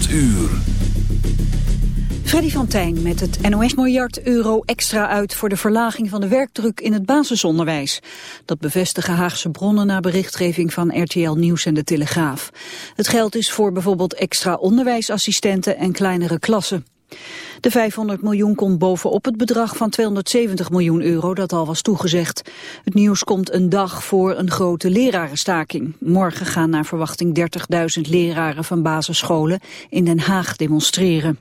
8 uur. Freddy van met het NOS-miljard euro extra uit voor de verlaging van de werkdruk in het basisonderwijs. Dat bevestigen Haagse bronnen na berichtgeving van RTL Nieuws en de Telegraaf. Het geld is voor bijvoorbeeld extra onderwijsassistenten en kleinere klassen. De 500 miljoen komt bovenop het bedrag van 270 miljoen euro dat al was toegezegd. Het nieuws komt een dag voor een grote lerarenstaking. Morgen gaan naar verwachting 30.000 leraren van basisscholen in Den Haag demonstreren.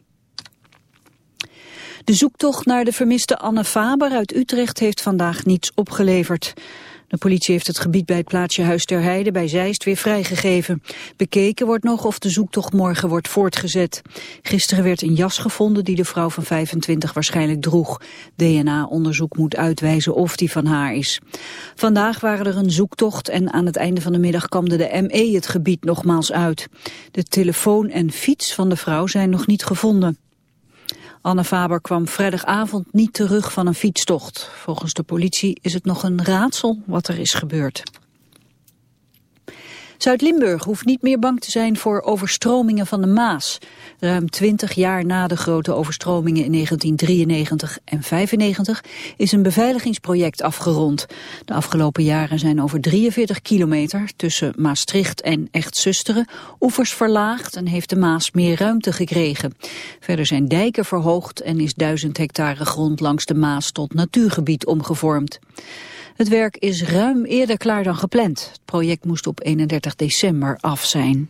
De zoektocht naar de vermiste Anne Faber uit Utrecht heeft vandaag niets opgeleverd. De politie heeft het gebied bij het plaatsje Huis ter Heide bij Zeist weer vrijgegeven. Bekeken wordt nog of de zoektocht morgen wordt voortgezet. Gisteren werd een jas gevonden die de vrouw van 25 waarschijnlijk droeg. DNA-onderzoek moet uitwijzen of die van haar is. Vandaag waren er een zoektocht en aan het einde van de middag kwam de ME het gebied nogmaals uit. De telefoon en fiets van de vrouw zijn nog niet gevonden. Anne Faber kwam vrijdagavond niet terug van een fietstocht. Volgens de politie is het nog een raadsel wat er is gebeurd. Zuid-Limburg hoeft niet meer bang te zijn voor overstromingen van de Maas. Ruim 20 jaar na de grote overstromingen in 1993 en 95 is een beveiligingsproject afgerond. De afgelopen jaren zijn over 43 kilometer tussen Maastricht en Echtzusteren oevers verlaagd en heeft de Maas meer ruimte gekregen. Verder zijn dijken verhoogd en is 1000 hectare grond langs de Maas tot natuurgebied omgevormd. Het werk is ruim eerder klaar dan gepland. Het project moest op 31 december af zijn.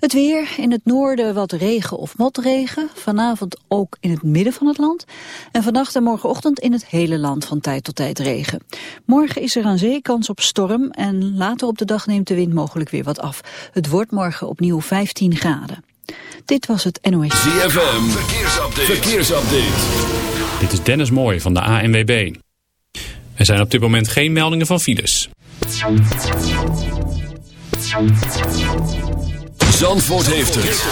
Het weer, in het noorden wat regen of motregen. Vanavond ook in het midden van het land. En vannacht en morgenochtend in het hele land van tijd tot tijd regen. Morgen is er aan zee kans op storm. En later op de dag neemt de wind mogelijk weer wat af. Het wordt morgen opnieuw 15 graden. Dit was het NOS. ZFM, verkeersupdate. verkeersupdate. Dit is Dennis Mooij van de ANWB. Er zijn op dit moment geen meldingen van files. Zandvoort heeft het.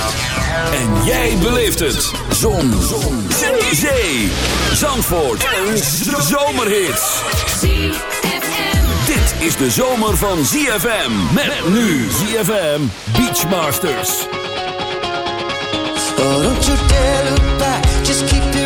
En jij beleeft het. Zon. Zon. Zee. Zandvoort. Een zomerhit. Dit is de zomer van ZFM. Met nu ZFM Beachmasters. Oh, don't you dare look back. Just keep your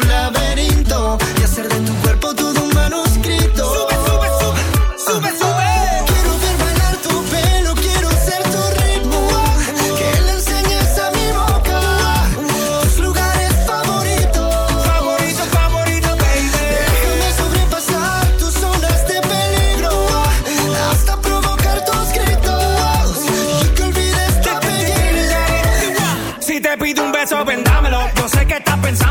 Yo sé que estás pensándolo.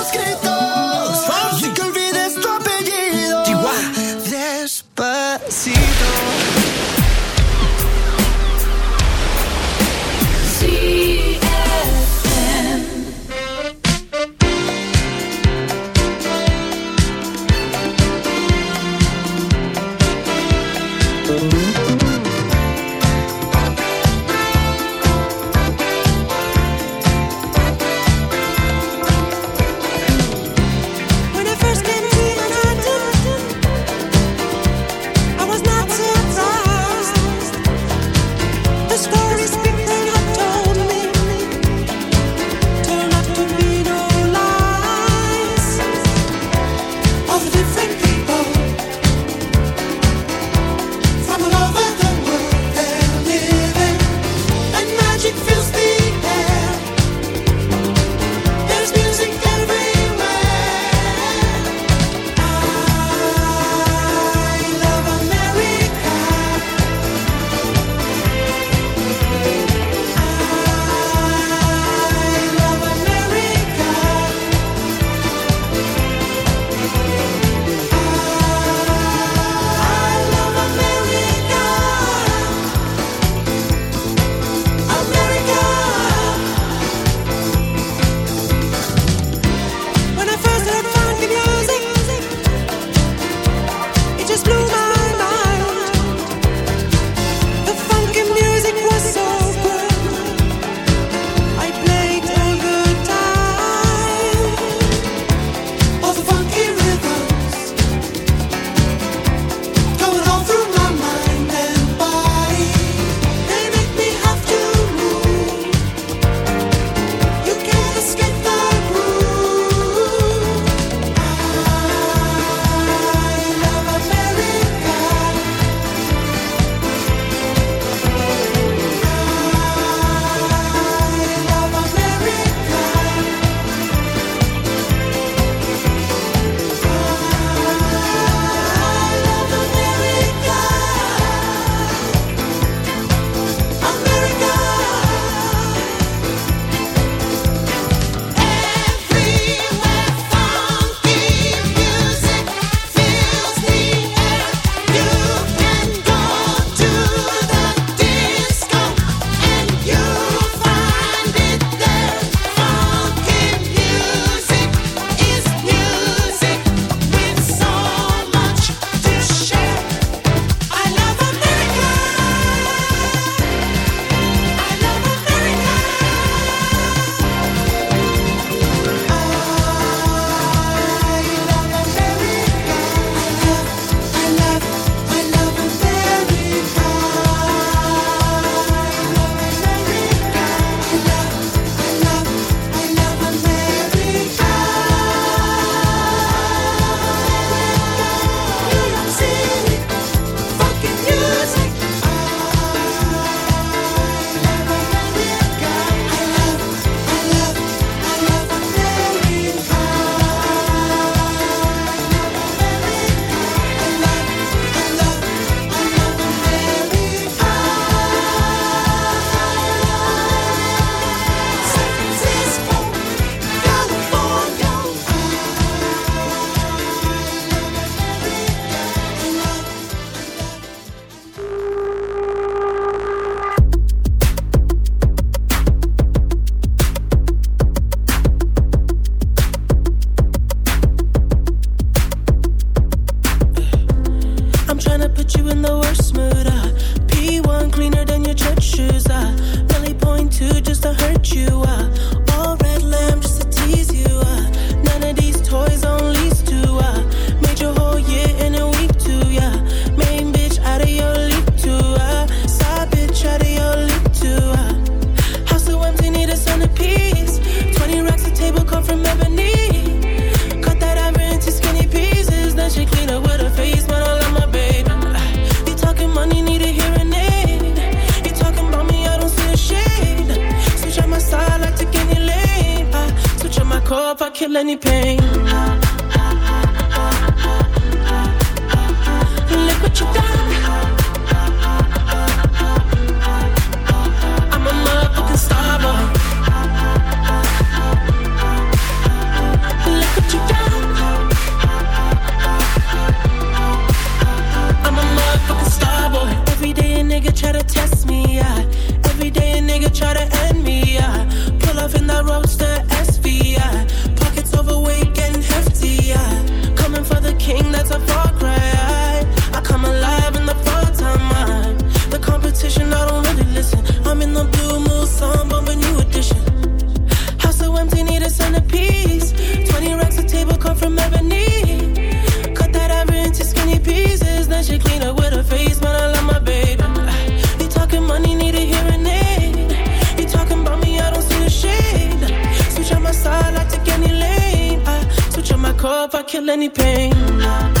feel any pain.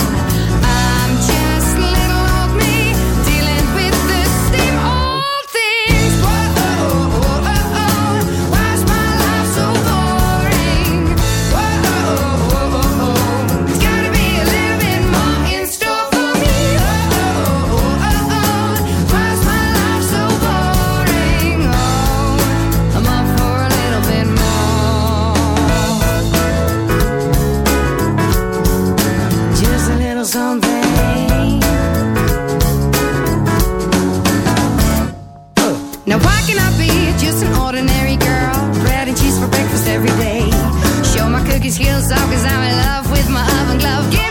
these heels off cause I'm in love with my oven glove. Give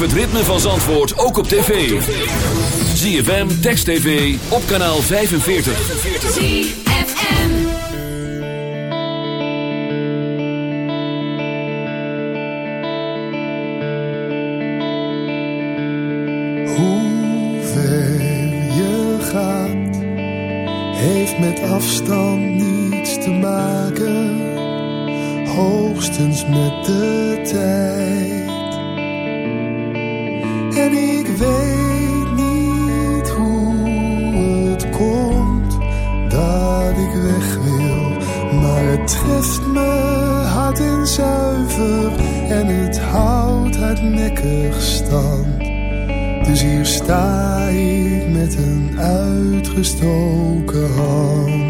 het ritme van Zandvoort ook op tv. ZFM, Text TV, op kanaal 45. ZFM. Hoe ver je gaat, heeft met afstand niets te maken, hoogstens met de tijd. Het treft me hard en zuiver en het houdt hardnekkig stand. Dus hier sta ik met een uitgestoken hand.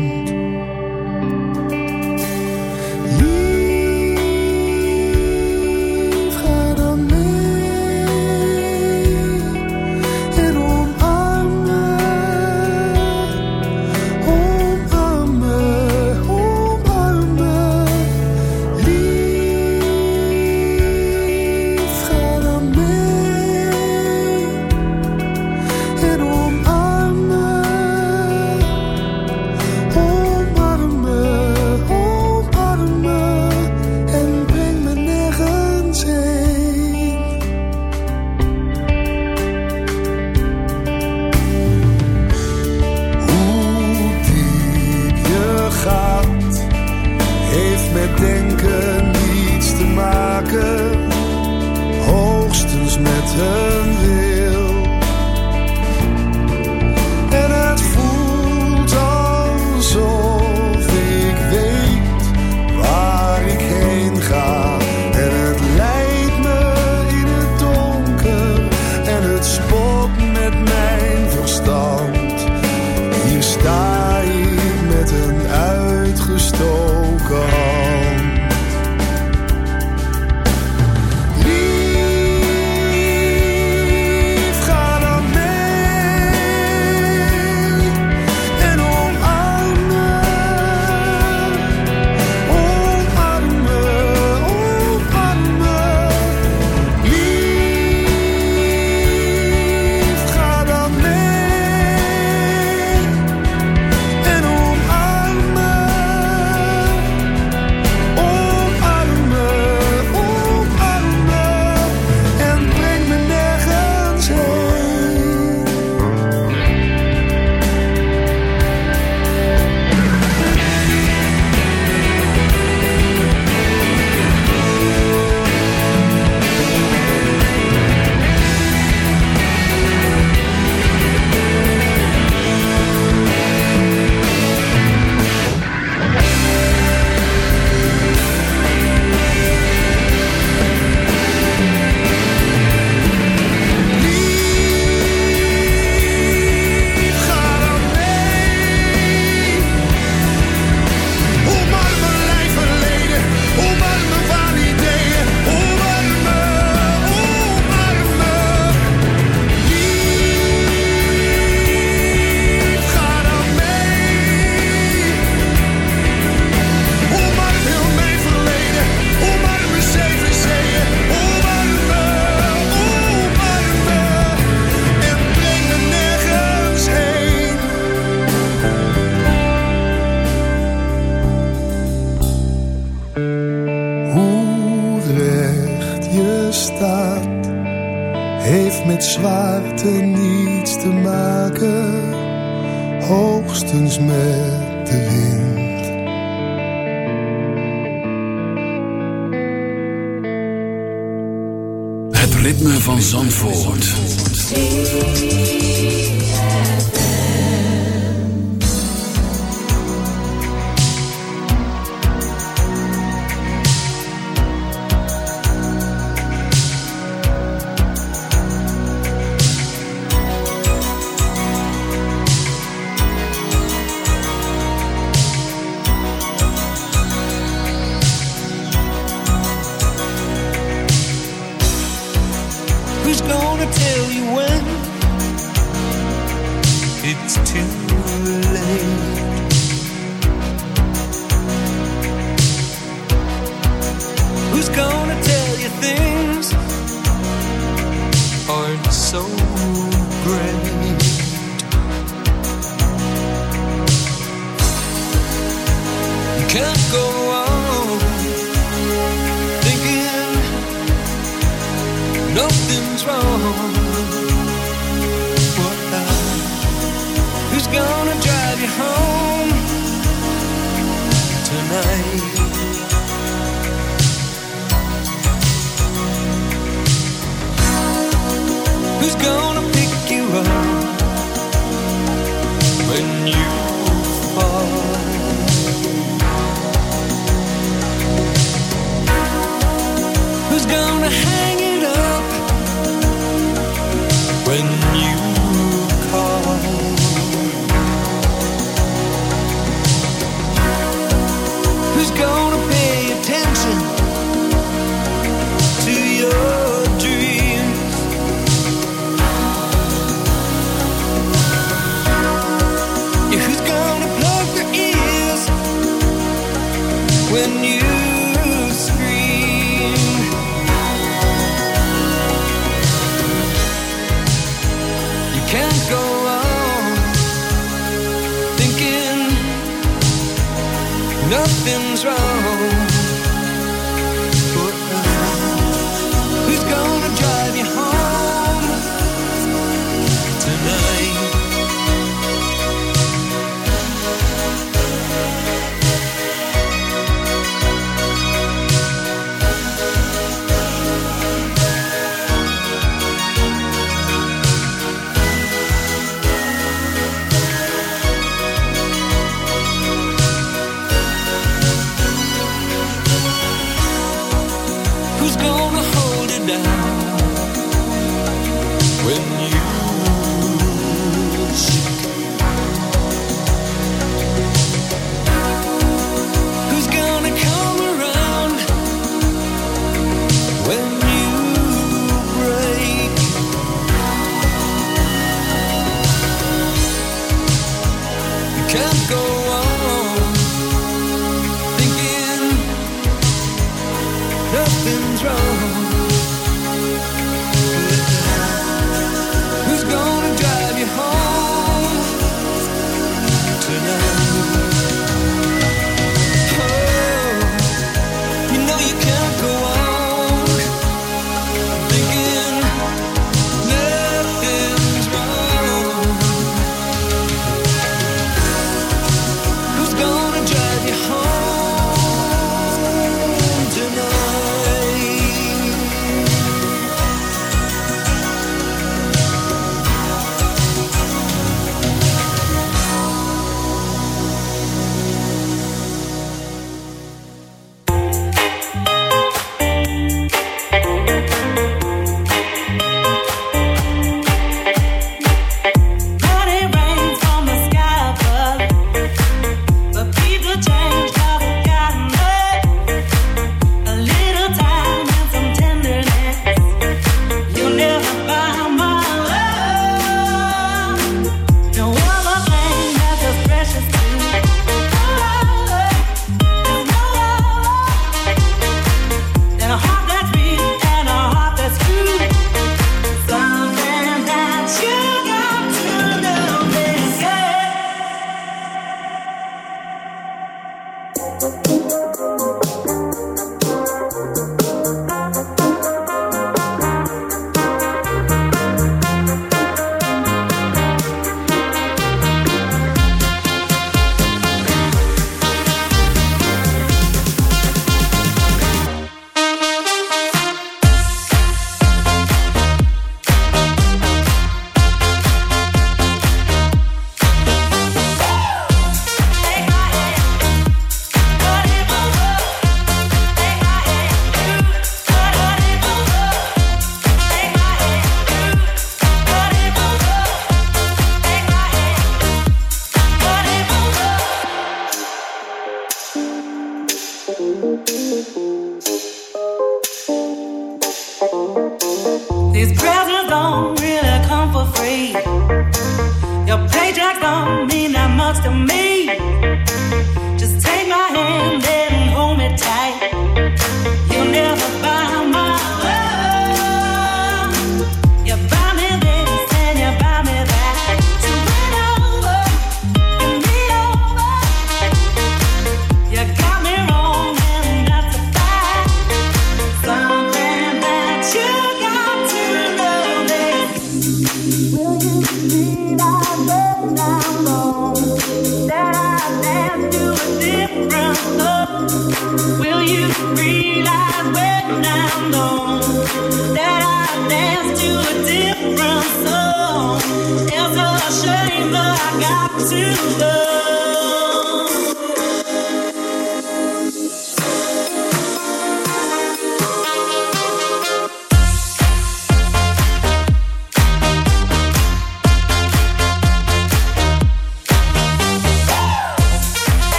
Hoogstens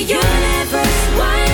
universe? Why?